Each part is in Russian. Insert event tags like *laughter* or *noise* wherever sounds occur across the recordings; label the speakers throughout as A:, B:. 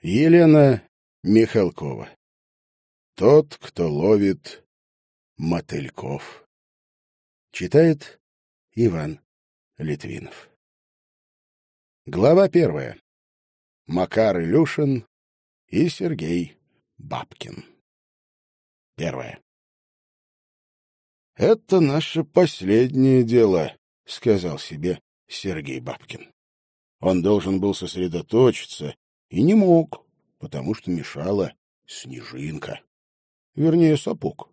A: Елена Михалкова. Тот, кто ловит мотыльков. Читает Иван Литвинов. Глава первая. Макар Илюшин и Сергей Бабкин. Первое. «Это наше последнее дело», — сказал себе Сергей Бабкин. Он должен был сосредоточиться и не мог, потому что мешала снежинка. Вернее, сапог.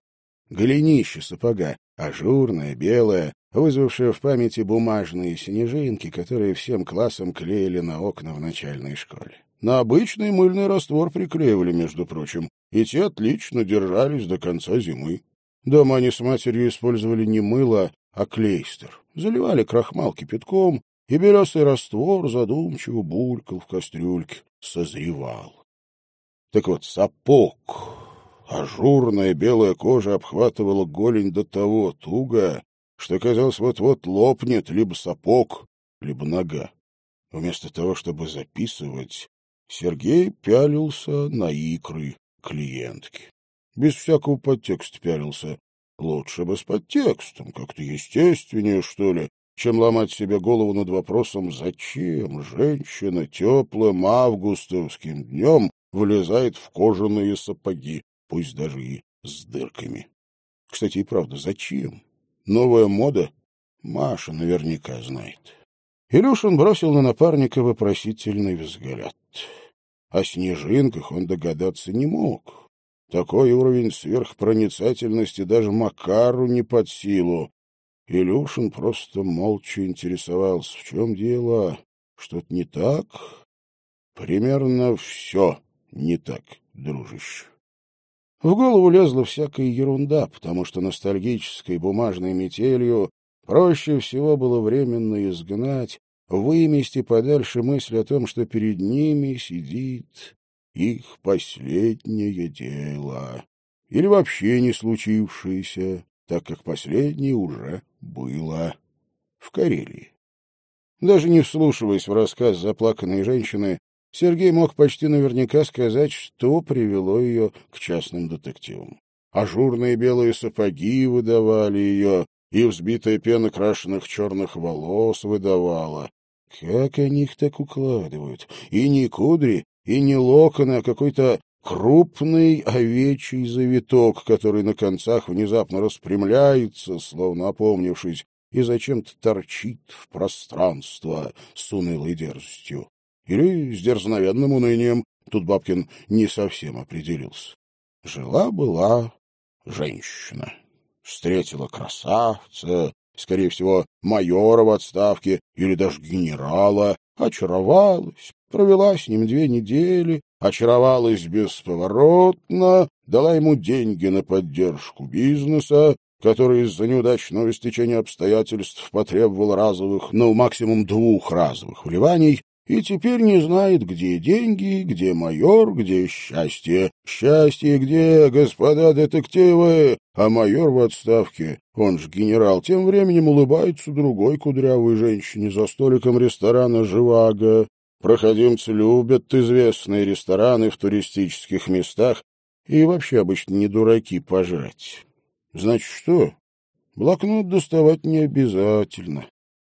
A: Голенище сапога, ажурное, белое, вызвавшее в памяти бумажные снежинки, которые всем классам клеили на окна в начальной школе. На обычный мыльный раствор приклеивали, между прочим, и те отлично держались до конца зимы. Дома они с матерью использовали не мыло, а клейстер. Заливали крахмал кипятком, и белесый раствор задумчиво булькал в кастрюльке, созревал. Так вот, сапог. Ажурная белая кожа обхватывала голень до того туго, что, казалось, вот-вот лопнет либо сапог, либо нога. Вместо того, чтобы записывать, Сергей пялился на икры клиентки. Без всякого подтекста пялился. Лучше бы с подтекстом, как-то естественнее, что ли, чем ломать себе голову над вопросом, зачем женщина теплым августовским днем влезает в кожаные сапоги, пусть даже и с дырками. Кстати, и правда, зачем? Новая мода? Маша наверняка знает. Илюшин бросил на напарника вопросительный взгляд. О снежинках он догадаться не мог. Такой уровень сверхпроницательности даже Макару не под силу. Илюшин просто молча интересовался, в чем дело, что-то не так? Примерно все не так, дружище. В голову лезла всякая ерунда, потому что ностальгической бумажной метелью проще всего было временно изгнать, вымести подальше мысль о том, что перед ними сидит их последнее дело. Или вообще не случившееся, так как последнее уже было в Карелии. Даже не вслушиваясь в рассказ заплаканной женщины, Сергей мог почти наверняка сказать, что привело ее к частным детективам. Ажурные белые сапоги выдавали ее, и взбитая пена крашеных черных волос выдавала. Как они их так укладывают? И не кудри, и не локоны, а какой-то крупный овечий завиток, который на концах внезапно распрямляется, словно опомнившись, и зачем-то торчит в пространство с унылой дерзостью. Или с дерзновенным унынием. Тут Бабкин не совсем определился. Жила-была женщина. Встретила красавца, скорее всего, майора в отставке или даже генерала, очаровалась, провела с ним две недели, очаровалась бесповоротно, дала ему деньги на поддержку бизнеса, который из-за неудачного стечения обстоятельств потребовал разовых, ну, максимум двух разовых вливаний, и теперь не знает, где деньги, где майор, где счастье. Счастье где, господа детективы? А майор в отставке, он же генерал, тем временем улыбается другой кудрявой женщине за столиком ресторана «Живаго». Проходимцы любят известные рестораны в туристических местах и вообще обычно не дураки пожрать. Значит, что? Блокнот доставать не обязательно.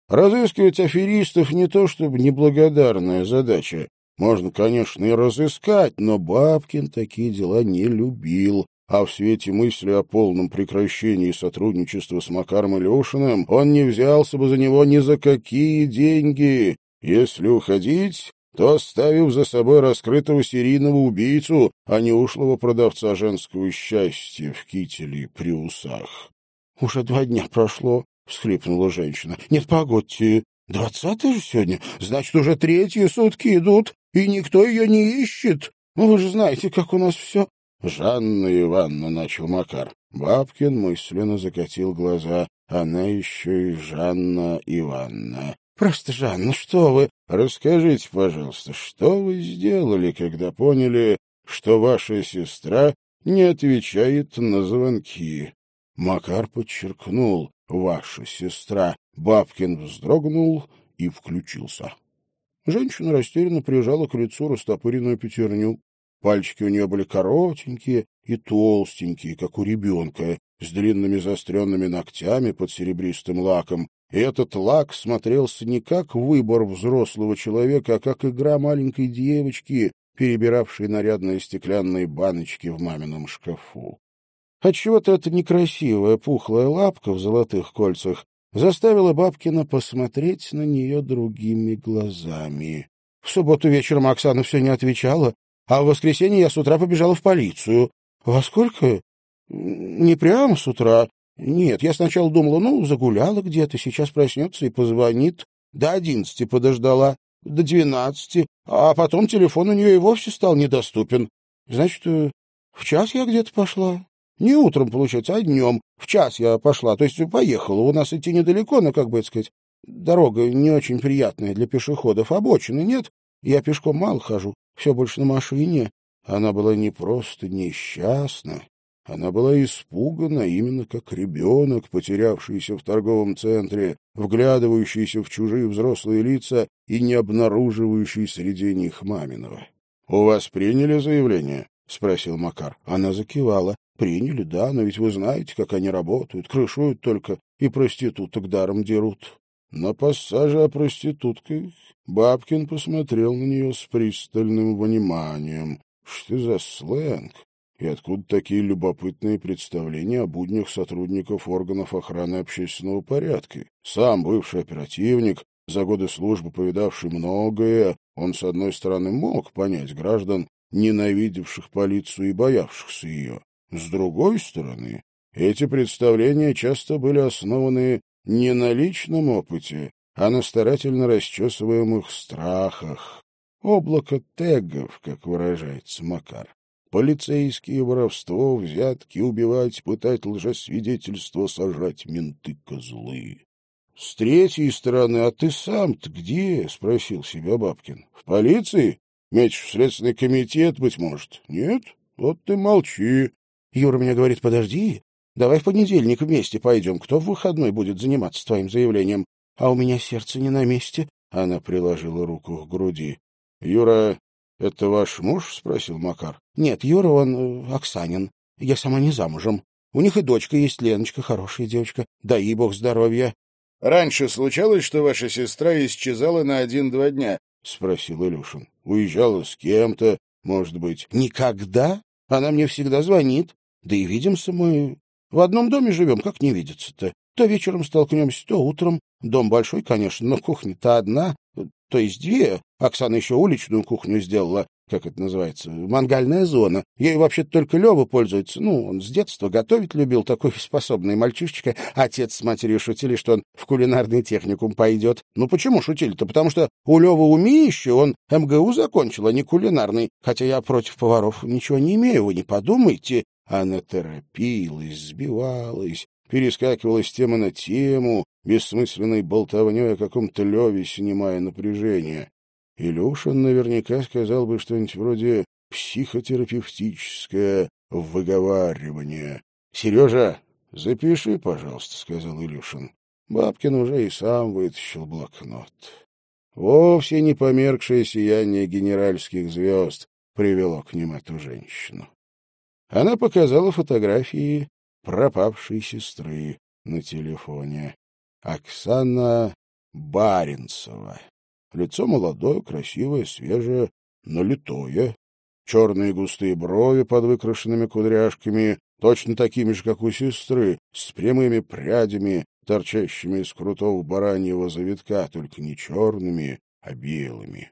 A: Разыскивать аферистов не то чтобы неблагодарная задача. Можно, конечно, и разыскать, но Бабкин такие дела не любил. А в свете мысли о полном прекращении сотрудничества с Макаром Илюшиным он не взялся бы за него ни за какие деньги. Если уходить, то оставив за собой раскрытого серийного убийцу, а не ушлого продавца женского счастья в кителе при усах. — Уже два дня прошло, — всхлипнула женщина. — Нет, погодьте, двадцатое же сегодня, значит, уже третьи сутки идут, и никто ее не ищет. Ну, вы же знаете, как у нас все... — Жанна Ивановна, — начал Макар. Бабкин мысленно закатил глаза. Она еще и Жанна Ивановна. — Просто, Жанна, что вы... — Расскажите, пожалуйста, что вы сделали, когда поняли, что ваша сестра не отвечает на звонки? Макар подчеркнул ваша сестра. Бабкин вздрогнул и включился. Женщина растерянно прижала к лицу растопыренную пятерню. Пальчики у нее были коротенькие и толстенькие, как у ребенка, с длинными заостренными ногтями под серебристым лаком, и этот лак смотрелся не как выбор взрослого человека, а как игра маленькой девочки, перебиравшей нарядные стеклянные баночки в мамином шкафу. Отчего-то эта некрасивая пухлая лапка в золотых кольцах заставила Бабкина посмотреть на нее другими глазами. В субботу вечером Оксана все не отвечала, а в воскресенье я с утра побежала в полицию. Во сколько? Не прямо с утра. Нет, я сначала думала, ну, загуляла где-то, сейчас проснется и позвонит. До одиннадцати подождала, до двенадцати, а потом телефон у нее и вовсе стал недоступен. Значит, э, в час я где-то пошла. Не утром, получается, а днем. В час я пошла, то есть поехала. У нас идти недалеко, но, как бы это сказать, дорога не очень приятная для пешеходов. Обочины нет, я пешком мало хожу, все больше на машине. Она была не просто несчастна, она была испугана именно как ребенок, потерявшийся в торговом центре, вглядывающийся в чужие взрослые лица и не обнаруживающий среди них маминого. — У вас приняли заявление? — спросил Макар. Она закивала. — Приняли, да, но ведь вы знаете, как они работают, крышуют только и проституток даром дерут. На пассаже о проститутках Бабкин посмотрел на нее с пристальным вниманием. Что за сленг? И откуда такие любопытные представления о буднях сотрудников органов охраны общественного порядка? Сам бывший оперативник, за годы службы повидавший многое, он, с одной стороны, мог понять граждан, ненавидевших полицию и боявшихся ее. С другой стороны, эти представления часто были основаны не на личном опыте, а на старательно расчесываемых страхах. Облако тегов, как выражается Макар. Полицейские, воровство, взятки, убивать, пытать лжесвидетельство, сажать менты козлы. С третьей стороны, а ты сам-то где? — спросил себя Бабкин. — В полиции? Метишь в следственный комитет, быть может? Нет? Вот ты молчи. Юра мне говорит, подожди, давай в понедельник вместе пойдем. Кто в выходной будет заниматься твоим заявлением? А у меня сердце не на месте. Она приложила руку к груди. — Юра — Это ваш муж? — спросил Макар. — Нет, Юра, он э, Оксанин. Я сама не замужем. У них и дочка есть, Леночка, хорошая девочка. Да и бог здоровья. — Раньше случалось, что ваша сестра исчезала на один-два дня? — спросил Илюшин. — Уезжала с кем-то, может быть. — Никогда. Она мне всегда звонит. Да и видимся мы. В одном доме живем, как не видеться-то? То вечером столкнемся, то утром. Дом большой, конечно, но кухня-то одна, то есть две. Оксана еще уличную кухню сделала, как это называется, мангальная зона. Ей вообще-то только Лева пользуется. Ну, он с детства готовить любил, такой *laughs* способный мальчишечка. Отец с матерью шутили, что он в кулинарный техникум пойдет. Ну, почему шутили-то? Потому что у Лева умеющий, он МГУ закончил, а не кулинарный. Хотя я против поваров ничего не имею, вы не подумайте. Она торопилась, сбивалась, перескакивала с темы на тему, бессмысленной болтовней о каком-то Леве, снимая напряжение. Илюшин наверняка сказал бы что-нибудь вроде «психотерапевтическое выговаривание». — Сережа, запиши, пожалуйста, — сказал Илюшин. Бабкин уже и сам вытащил блокнот. Вовсе не померкшее сияние генеральских звезд привело к ним эту женщину. Она показала фотографии пропавшей сестры на телефоне. Оксана Баренцева. Лицо молодое, красивое, свежее, налитое. Черные густые брови под выкрашенными кудряшками, точно такими же, как у сестры, с прямыми прядями, торчащими из крутого бараньего завитка, только не черными, а белыми.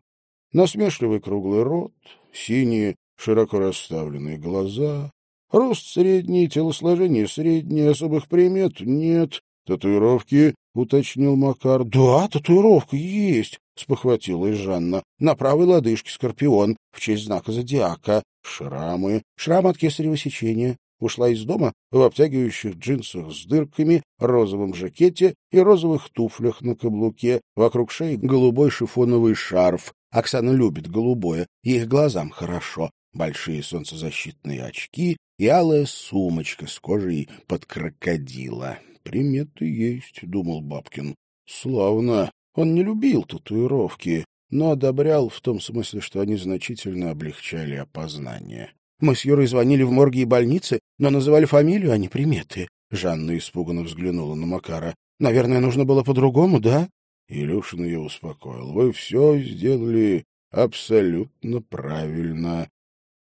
A: Насмешливый круглый рот, синие, широко расставленные глаза, рост средний, телосложение среднее, особых примет нет, татуировки — уточнил Макар. — Да, татуировка есть, — спохватилась Жанна. — На правой лодыжке скорпион, в честь знака зодиака. Шрамы. Шрам от кесарево сечения. Ушла из дома в обтягивающих джинсах с дырками, розовом жакете и розовых туфлях на каблуке. Вокруг шеи голубой шифоновый шарф. Оксана любит голубое, ей глазам хорошо. Большие солнцезащитные очки и алая сумочка с кожей под крокодила. Приметы есть, — думал Бабкин. Славно. Он не любил татуировки, но одобрял в том смысле, что они значительно облегчали опознание.
B: Мы с Юрой звонили в морги и больницы, но называли фамилию, а не приметы.
A: Жанна испуганно взглянула на Макара.
B: Наверное, нужно было по-другому, да?
A: Илюшин ее успокоил. Вы все сделали абсолютно правильно.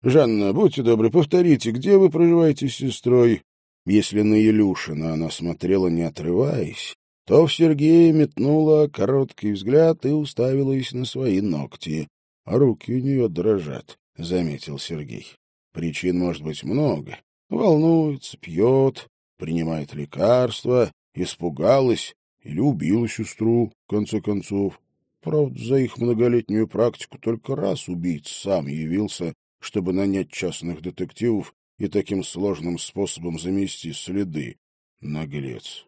A: Жанна, будьте добры, повторите, где вы проживаете с сестрой? Если на Илюшина она смотрела, не отрываясь, то в Сергея метнула короткий взгляд и уставилась на свои ногти. А руки у нее дрожат, — заметил Сергей. Причин может быть много. Волнуется, пьет, принимает лекарства, испугалась или убила сестру, в конце концов. Правда, за их многолетнюю практику только раз убийца сам явился, чтобы нанять частных детективов и таким сложным способом замести следы. Наглец.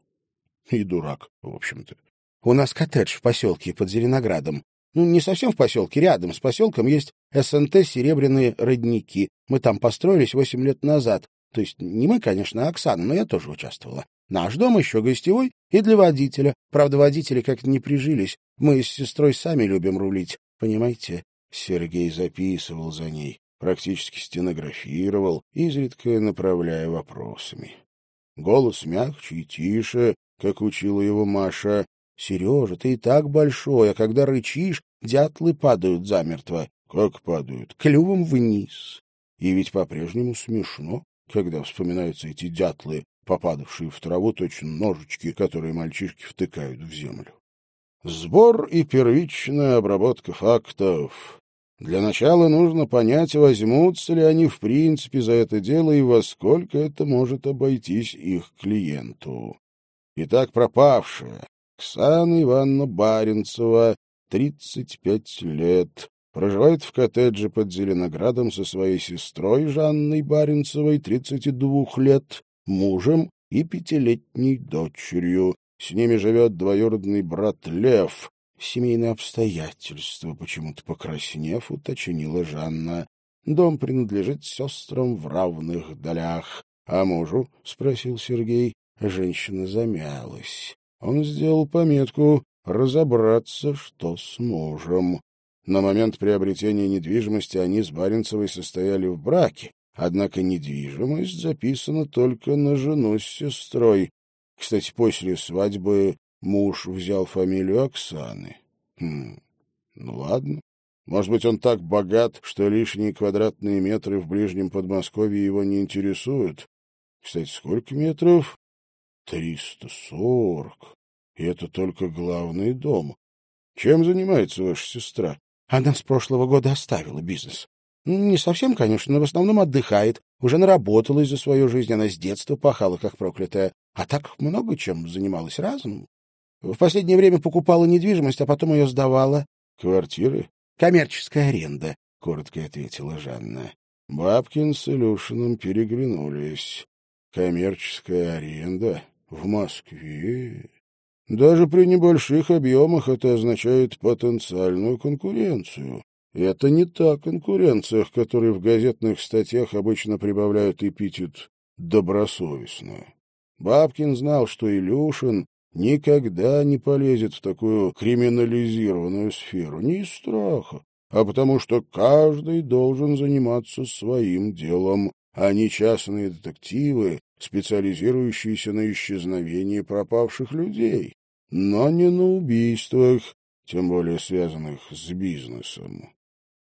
A: И дурак, в общем-то.
B: У нас коттедж в поселке под Зеленоградом. Ну, не совсем в поселке, рядом с поселком есть СНТ «Серебряные родники». Мы там построились восемь лет назад. То есть не мы, конечно, а Оксана, но я тоже участвовала. Наш дом еще гостевой и для водителя. Правда, водители как-то не прижились. Мы с сестрой сами любим рулить, понимаете?
A: Сергей записывал за ней, практически стенографировал, изредка направляя вопросами. Голос мягче и тише, как учила его Маша.
B: Сережа, ты и так большой, а когда рычишь, дятлы падают замертво.
A: Как падают?
B: Клювом вниз.
A: И ведь по-прежнему смешно, когда вспоминаются эти дятлы, попадавшие в траву точно ножички, которые мальчишки втыкают в землю. Сбор и первичная обработка фактов. Для начала нужно понять, возьмутся ли они в принципе за это дело и во сколько это может обойтись их клиенту. Итак, пропавшая Оксана Ивановна Баренцева, 35 лет, проживает в коттедже под Зеленоградом со своей сестрой Жанной Баренцевой, 32 лет, мужем и пятилетней дочерью. С ними живет двоюродный брат Лев. Семейные обстоятельства, почему-то покраснев, уточнила Жанна. Дом принадлежит сестрам в равных долях. — А мужу? — спросил Сергей. Женщина замялась. Он сделал пометку разобраться, что с мужем. На момент приобретения недвижимости они с Баренцевой состояли в браке, однако недвижимость записана только на жену с сестрой. Кстати, после свадьбы муж взял фамилию Оксаны. Хм, ну ладно. Может быть, он так богат, что лишние квадратные метры в ближнем Подмосковье его не интересуют. Кстати, сколько метров? Триста сорок. И это только главный дом. Чем занимается ваша сестра?
B: Она с прошлого года оставила бизнес. Не совсем, конечно, но в основном отдыхает. Уже наработалась за свою жизнь, она с детства пахала, как проклятая. А так много чем занималась разным. В последнее время покупала недвижимость, а потом ее сдавала.
A: — Квартиры?
B: — Коммерческая аренда, — коротко ответила Жанна.
A: Бабкин с Илюшиным переглянулись. Коммерческая аренда? В Москве? Даже при небольших объемах это означает потенциальную конкуренцию. И это не та конкуренция, к которой в газетных статьях обычно прибавляют эпитет «добросовестно». Бабкин знал, что Илюшин никогда не полезет в такую криминализированную сферу, не из страха, а потому что каждый должен заниматься своим делом, а не частные детективы, специализирующиеся на исчезновении пропавших людей, но не на убийствах, тем более связанных с бизнесом.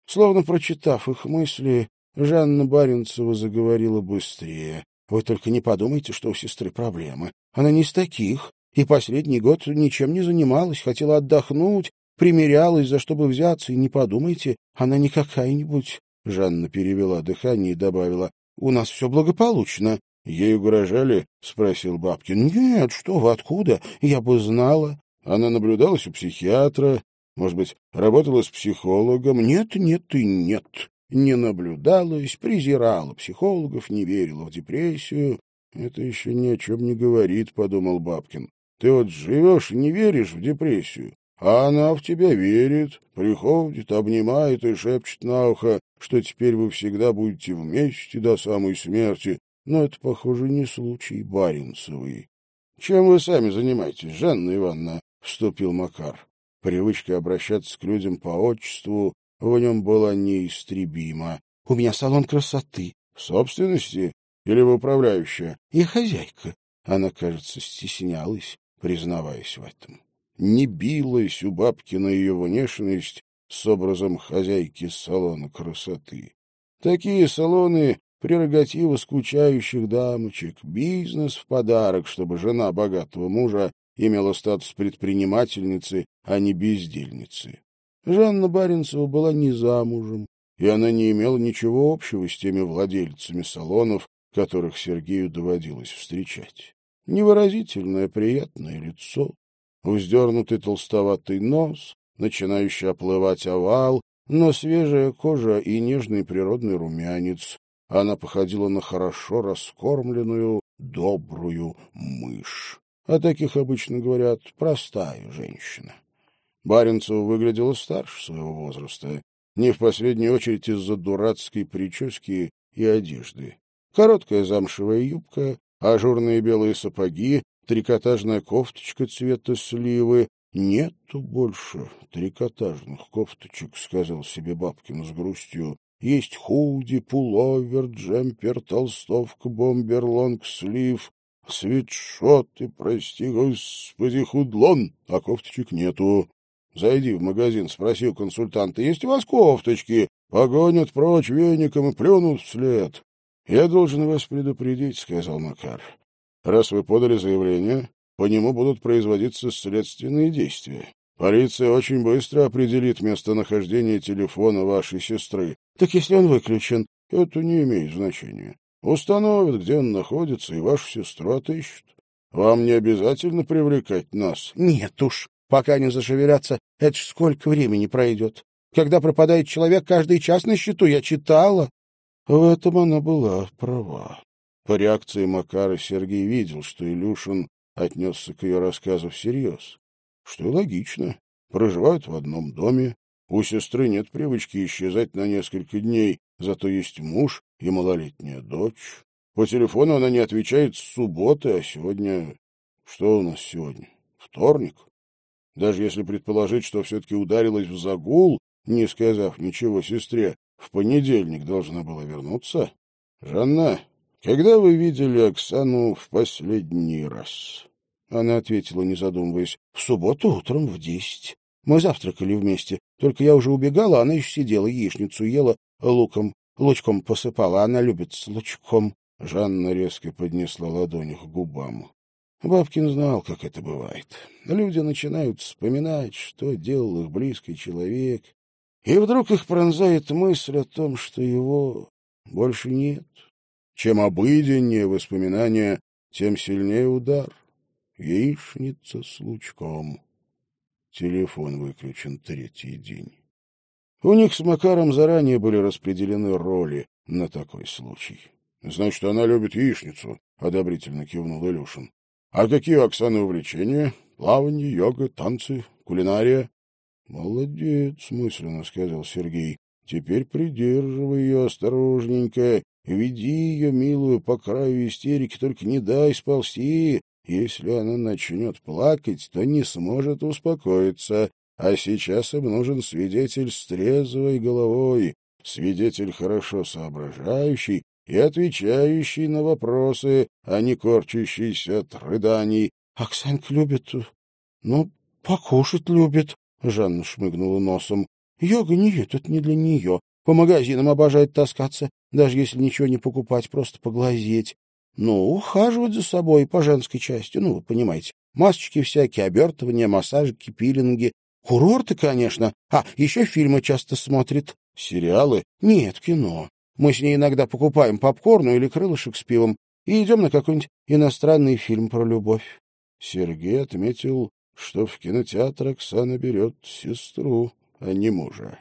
A: Словно прочитав их мысли, Жанна Баренцева заговорила быстрее. «Вы только не подумайте, что у сестры проблемы. Она не из таких, и последний год ничем не занималась, хотела отдохнуть, примерялась, за что бы взяться, и не подумайте, она не какая-нибудь...» Жанна перевела дыхание и добавила, «У нас все благополучно. — Ей угрожали? — спросил Бабкин. — Нет, что вы, откуда? Я бы знала. Она наблюдалась у психиатра, может быть, работала с психологом. Нет, нет и нет. Не наблюдалась, презирала психологов, не верила в депрессию. Это еще ни о чем не говорит, — подумал Бабкин. Ты вот живешь и не веришь в депрессию, а она в тебя верит, приходит, обнимает и шепчет на ухо, что теперь вы всегда будете вместе до самой смерти, но это, похоже, не случай Баренцевой. — Чем вы сами занимаетесь, Жанна Ивановна? — вступил Макар. Привычка обращаться к людям по отчеству в нем была неистребима.
B: — У меня салон красоты.
A: — В собственности или в управляющая?
B: — Я хозяйка.
A: Она, кажется, стеснялась, признаваясь в этом. Не билась у бабки на ее внешность с образом хозяйки салона красоты. Такие салоны — прерогатива скучающих дамочек, бизнес в подарок, чтобы жена богатого мужа имела статус предпринимательницы, а не бездельницы. Жанна Баренцева была не замужем, и она не имела ничего общего с теми владельцами салонов, которых Сергею доводилось встречать. Невыразительное приятное лицо, вздернутый толстоватый нос, начинающий оплывать овал, но свежая кожа и нежный природный румянец. Она походила на хорошо раскормленную, добрую мышь. О таких обычно говорят «простая женщина». Баренцева выглядела старше своего возраста, не в последнюю очередь из-за дурацкой прически и одежды. Короткая замшевая юбка, ажурные белые сапоги, трикотажная кофточка цвета сливы. «Нету больше трикотажных кофточек», — сказал себе Бабкин с грустью. «Есть худи, пуловер, джемпер, толстовка, бомбер, лонг-слив, свитшоты, прости господи, худлон, а кофточек нету. Зайди в магазин, спроси у консультанта, есть у вас кофточки? Погонят прочь веником и плюнут вслед. Я должен вас предупредить, — сказал Макар. Раз вы подали заявление, по нему будут производиться следственные действия. Полиция очень быстро определит местонахождение телефона вашей сестры. Так если он выключен, это не имеет значения. Установят, где он находится, и вашу сестру отыщут. Вам не обязательно привлекать нас.
B: Нет уж, пока не зашевелятся, это ж сколько времени пройдет. Когда пропадает человек, каждый час на счету, я читала.
A: В этом она была права. По реакции Макара Сергей видел, что Илюшин отнесся к ее рассказу всерьез. Что логично. Проживают в одном доме. У сестры нет привычки исчезать на несколько дней, зато есть муж и малолетняя дочь. По телефону она не отвечает с субботы, а сегодня... Что у нас сегодня? Вторник. Даже если предположить, что все-таки ударилась в загул, не сказав ничего сестре, в понедельник должна была вернуться. Жанна, когда вы видели Оксану в последний раз? Она ответила, не задумываясь, в субботу утром в десять. Мы завтракали вместе, только я уже убегала, она еще сидела, яичницу ела, луком, лучком посыпала, она любит с лучком. Жанна резко поднесла ладонь к губам. Бабкин знал, как это бывает. Люди начинают вспоминать, что делал их близкий человек, и вдруг их пронзает мысль о том, что его больше нет. Чем обыденнее воспоминания, тем сильнее удар. Яичница с лучком. Телефон выключен третий день. У них с Макаром заранее были распределены роли на такой случай. — Значит, она любит яичницу, — одобрительно кивнул Илюшин. — А какие у Оксаны увлечения? Плавание, йога, танцы, кулинария? — Молодец, — мысленно сказал Сергей. — Теперь придерживай ее осторожненько, веди ее, милую, по краю истерики, только не дай сползти. Если она начнет плакать, то не сможет успокоиться. А сейчас им нужен свидетель с трезвой головой, свидетель хорошо соображающий и отвечающий на вопросы, а не корчащийся от рыданий.
B: — Оксанка любит... Ну, покушать любит, Жанна шмыгнула носом. Йога нет, это не для нее. По магазинам обожает таскаться, даже если ничего не покупать, просто поглазеть. Ну, ухаживать за собой по женской части, ну, вы понимаете. Масочки всякие, обертывания, массажики, пилинги. Курорты, конечно. А, еще фильмы часто смотрит.
A: Сериалы?
B: Нет, кино. Мы с ней иногда покупаем попкорну или крылышек с пивом и идем на какой-нибудь иностранный фильм про любовь.
A: Сергей отметил что в кинотеатр Оксана берет сестру, а не мужа.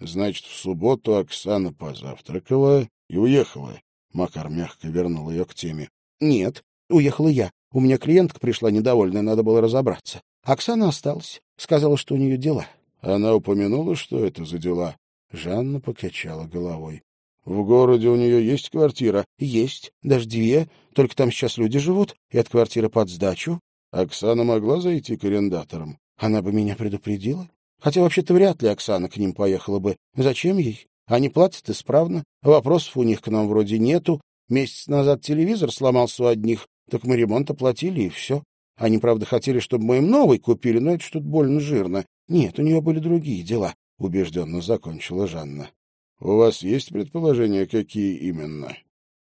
A: Значит, в субботу Оксана позавтракала и уехала. Макар мягко вернул ее к теме.
B: — Нет, уехала я. У меня клиентка пришла недовольная, надо было разобраться. Оксана осталась, сказала, что у нее дела.
A: Она упомянула, что это за дела. Жанна покачала головой. — В городе у нее есть квартира?
B: — Есть, даже две, только там сейчас люди живут, и от квартиры под сдачу.
A: Оксана могла зайти к арендаторам?
B: Она бы меня предупредила. Хотя вообще-то вряд ли Оксана к ним поехала бы. Зачем ей? Они платят исправно, вопросов у них к нам вроде нету. Месяц назад телевизор сломался у одних, так мы ремонт оплатили, и все. Они, правда, хотели, чтобы мы им новый купили, но это что-то больно жирно. Нет, у нее были другие дела, — убежденно закончила Жанна.
A: — У вас есть предположения, какие именно?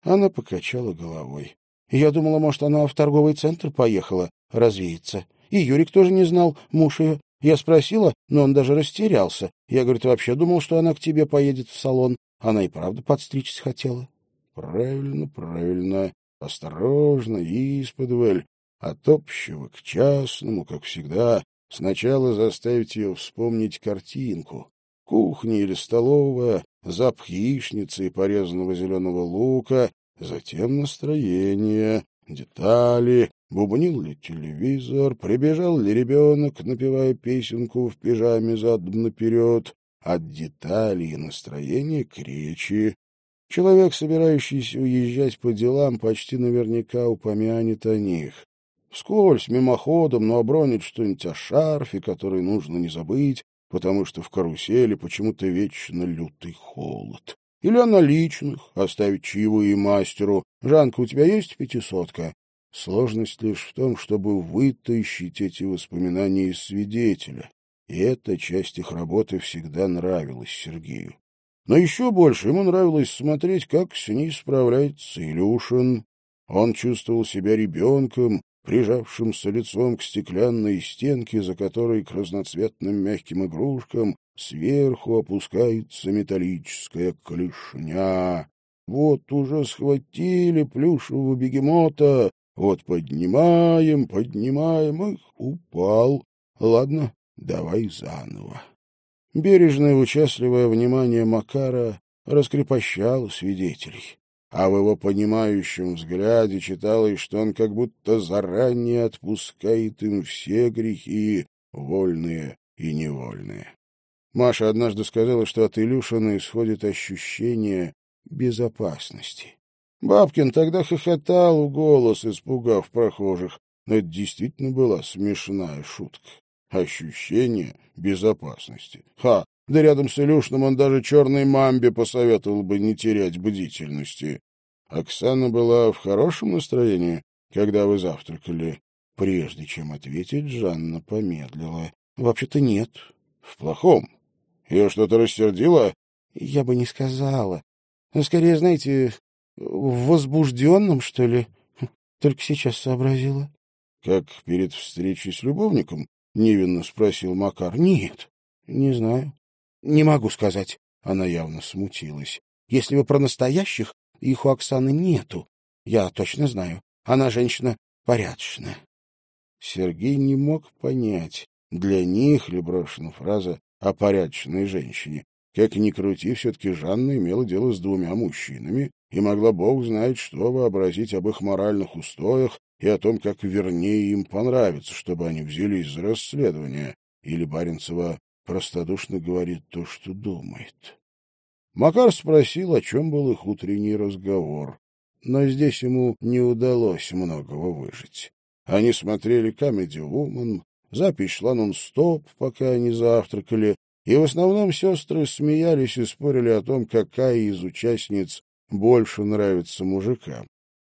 B: Она покачала головой. Я думала, может, она в торговый центр поехала развеяться. И Юрик тоже не знал, муж ее. Я спросила, но он даже растерялся. Я, говорит, вообще думал, что она к тебе поедет в салон. Она и правда подстричься хотела.
A: Правильно, правильно. Осторожно, исподволь. От общего к частному, как всегда. Сначала заставить ее вспомнить картинку. Кухня или столовая, запах яичницы и порезанного зеленого лука, затем настроение, детали, бубнил ли телевизор, прибежал ли ребенок, напевая песенку в пижаме задом наперед, от деталей и настроения к речи. Человек, собирающийся уезжать по делам, почти наверняка упомянет о них. Вскользь, мимоходом, но обронит что-нибудь о шарфе, который нужно не забыть, потому что в карусели почему-то вечно лютый холод. Или о наличных, оставить чаевые мастеру. Жанка, у тебя есть пятисотка? Сложность лишь в том, чтобы вытащить эти воспоминания из свидетеля. И эта часть их работы всегда нравилась Сергею. Но еще больше ему нравилось смотреть, как с ней справляется Илюшин. Он чувствовал себя ребенком, прижавшимся лицом к стеклянной стенке, за которой к разноцветным мягким игрушкам сверху опускается металлическая клешня. Вот уже схватили плюшевого бегемота, вот поднимаем, поднимаем, их упал. Ладно, давай заново. Бережное участливое внимание Макара раскрепощало свидетелей а в его понимающем взгляде читалось, что он как будто заранее отпускает им все грехи, вольные и невольные. Маша однажды сказала, что от Илюшина исходит ощущение безопасности. Бабкин тогда хохотал в голос, испугав прохожих, но это действительно была смешная шутка. Ощущение безопасности. Ха! Да рядом с Илюшным он даже черной мамбе посоветовал бы не терять бдительности. Оксана была в хорошем настроении, когда вы завтракали. Прежде чем ответить, Жанна помедлила. — Вообще-то нет. — В плохом? Ее что-то рассердило? — Я бы не сказала. Ну, скорее, знаете, в возбужденном, что ли. *laughs* Только сейчас сообразила. — Как перед встречей с любовником? — невинно спросил Макар. — Нет, не знаю. — Не могу сказать. Она явно смутилась. Если вы про настоящих, их у Оксаны нету. Я точно знаю. Она женщина порядочная. Сергей не мог понять, для них ли брошена фраза о порядочной женщине. Как ни крути, все-таки Жанна имела дело с двумя мужчинами и могла бог знает что вообразить об их моральных устоях и о том, как вернее им понравится, чтобы они взялись за расследование. Или Баренцева простодушно говорит то, что думает. Макар спросил, о чем был их утренний разговор. Но здесь ему не удалось многого выжить. Они смотрели «Камеди Вумен», запись шла нон-стоп, пока они завтракали, и в основном сестры смеялись и спорили о том, какая из участниц больше нравится мужикам.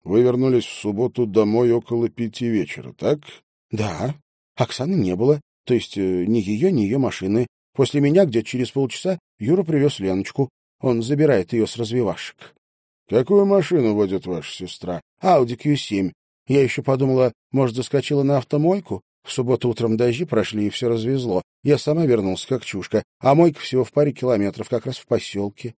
A: Вы вернулись в субботу домой около пяти вечера, так? — Да. Оксаны не было, то есть э, ни ее, ни ее машины. После меня, где через полчаса, Юра привез Леночку. Он забирает ее с развивашек. — Какую машину водит ваша сестра? — Ауди Q7. Я еще подумала, может, заскочила на автомойку? В субботу утром дожди прошли, и все развезло. Я сама вернулся, как чушка, а мойка всего в паре километров, как раз в поселке.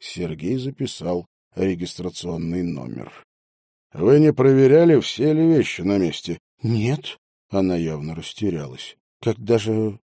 A: Сергей записал регистрационный номер. — Вы не проверяли, все ли вещи на месте? — Нет. Она явно растерялась. Как даже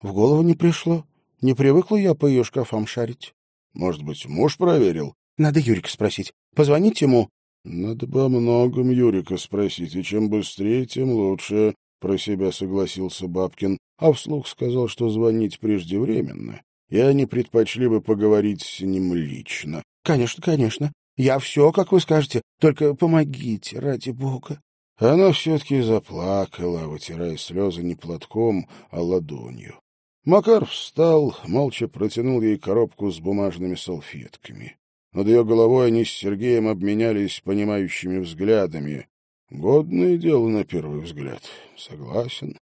A: в голову не пришло. Не привыкла я по ее шкафам шарить. Может быть, муж проверил? Надо Юрика спросить. Позвонить ему? Надо бы о многом Юрика спросить, и чем быстрее, тем лучше, про себя согласился Бабкин, а вслух сказал, что звонить преждевременно, и они предпочли бы поговорить с ним лично. Конечно, конечно. Я все, как вы скажете, только помогите, ради бога. Она все-таки заплакала, вытирая слезы не платком, а ладонью. Макар встал, молча протянул ей коробку с бумажными салфетками. Над ее головой они с Сергеем обменялись понимающими взглядами. Годное дело на первый взгляд. Согласен.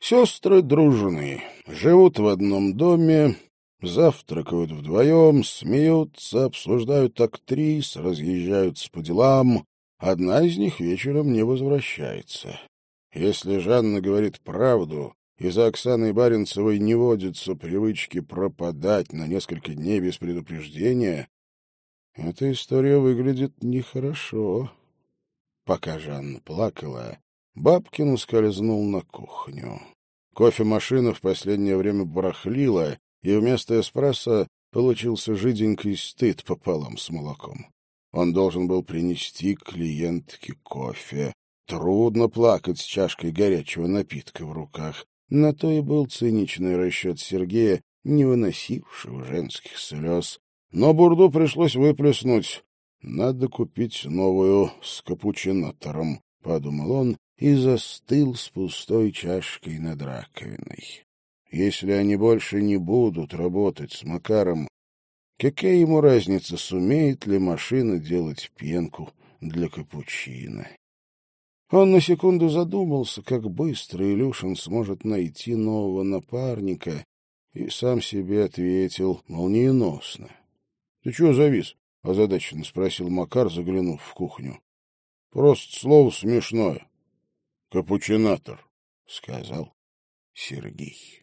A: Сестры дружны, живут в одном доме, завтракают вдвоем, смеются, обсуждают актрис, разъезжаются по делам. Одна из них вечером не возвращается. Если Жанна говорит правду, и за Оксаной Баренцевой не водится привычки пропадать на несколько дней без предупреждения, эта история выглядит нехорошо. Пока Жанна плакала, Бабкин ускользнул на кухню. Кофемашина в последнее время барахлила, и вместо эспрессо получился жиденький стыд пополам с молоком. Он должен был принести клиентке кофе. Трудно плакать с чашкой горячего напитка в руках. На то и был циничный расчет Сергея, не выносившего женских слез. Но бурду пришлось выплеснуть. Надо купить новую с капучинатором, — подумал он и застыл с пустой чашкой над раковиной. Если они больше не будут работать с Макаром, какая ему разница, сумеет ли машина делать пенку для капучино? Он на секунду задумался, как быстро Илюшин сможет найти нового напарника, и сам себе ответил молниеносно. — Ты чего завис? — озадаченно спросил Макар, заглянув в кухню. — Просто слово смешное. — Капучинатор, — сказал Сергей.